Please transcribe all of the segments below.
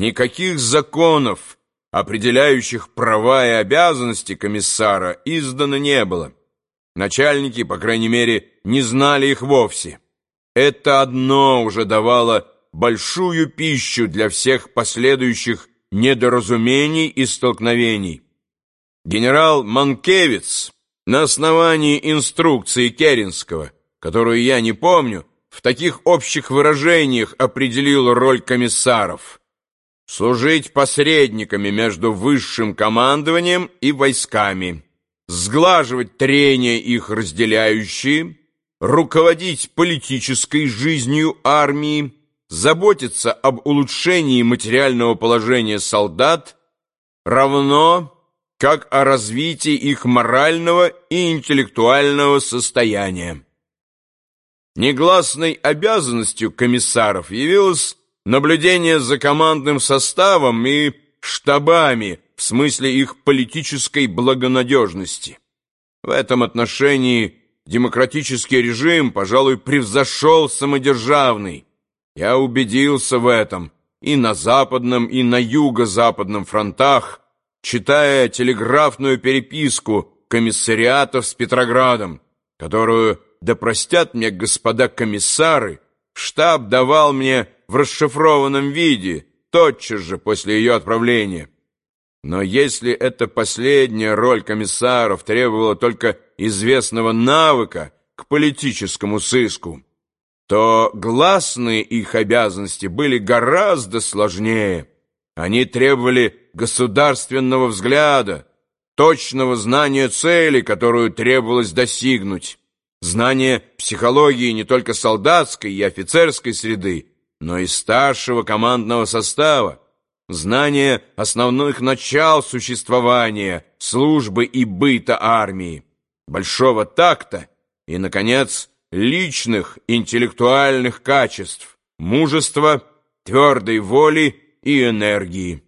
никаких законов, определяющих права и обязанности комиссара, издано не было. Начальники, по крайней мере, не знали их вовсе. Это одно уже давало большую пищу для всех последующих недоразумений и столкновений. Генерал Манкевиц на основании инструкции Керенского, которую я не помню, в таких общих выражениях определил роль комиссаров. Служить посредниками между высшим командованием и войсками, сглаживать трения их разделяющие, руководить политической жизнью армии, заботиться об улучшении материального положения солдат, равно как о развитии их морального и интеллектуального состояния. Негласной обязанностью комиссаров явилось наблюдение за командным составом и штабами в смысле их политической благонадежности. В этом отношении демократический режим, пожалуй, превзошел самодержавный. Я убедился в этом и на западном, и на юго-западном фронтах, читая телеграфную переписку комиссариатов с Петроградом, которую, да простят мне господа комиссары, штаб давал мне в расшифрованном виде, тотчас же после ее отправления. Но если эта последняя роль комиссаров требовала только известного навыка к политическому сыску, то гласные их обязанности были гораздо сложнее. Они требовали государственного взгляда, точного знания цели, которую требовалось достигнуть, знания психологии не только солдатской и офицерской среды, но и старшего командного состава, знания основных начал существования, службы и быта армии, большого такта и, наконец, личных интеллектуальных качеств, мужества, твердой воли и энергии.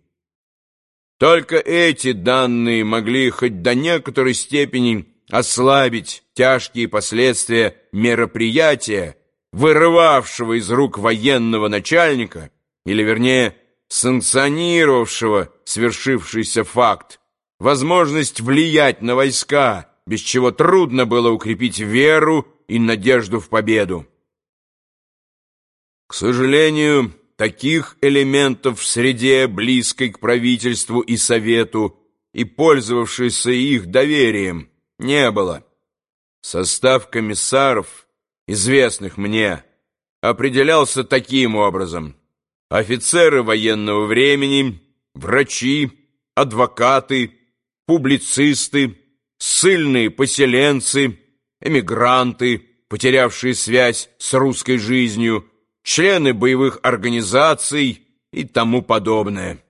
Только эти данные могли хоть до некоторой степени ослабить тяжкие последствия мероприятия, вырывавшего из рук военного начальника, или, вернее, санкционировавшего свершившийся факт, возможность влиять на войска, без чего трудно было укрепить веру и надежду в победу. К сожалению, таких элементов в среде, близкой к правительству и совету, и пользовавшейся их доверием, не было. Состав комиссаров, известных мне, определялся таким образом. Офицеры военного времени, врачи, адвокаты, публицисты, ссыльные поселенцы, эмигранты, потерявшие связь с русской жизнью, члены боевых организаций и тому подобное.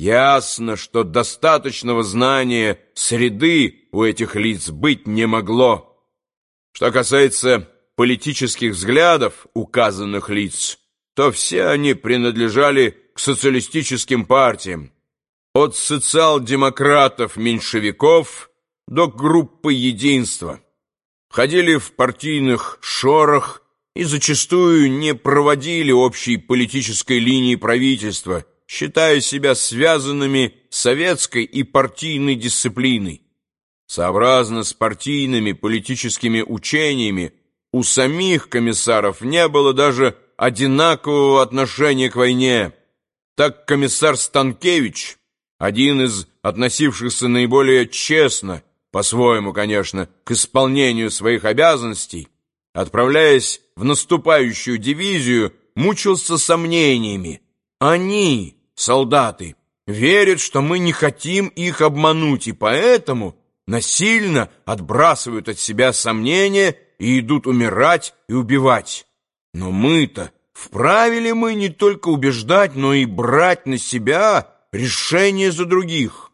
Ясно, что достаточного знания среды у этих лиц быть не могло. Что касается политических взглядов указанных лиц, то все они принадлежали к социалистическим партиям, от социал-демократов-меньшевиков до группы единства. Ходили в партийных шорах и зачастую не проводили общей политической линии правительства, считая себя связанными советской и партийной дисциплиной. Сообразно с партийными политическими учениями у самих комиссаров не было даже одинакового отношения к войне. Так комиссар Станкевич, один из относившихся наиболее честно, по-своему, конечно, к исполнению своих обязанностей, отправляясь в наступающую дивизию, мучился сомнениями. Они, солдаты, верят, что мы не хотим их обмануть, и поэтому насильно отбрасывают от себя сомнения и идут умирать и убивать. Но мы-то вправе ли мы не только убеждать, но и брать на себя решение за других?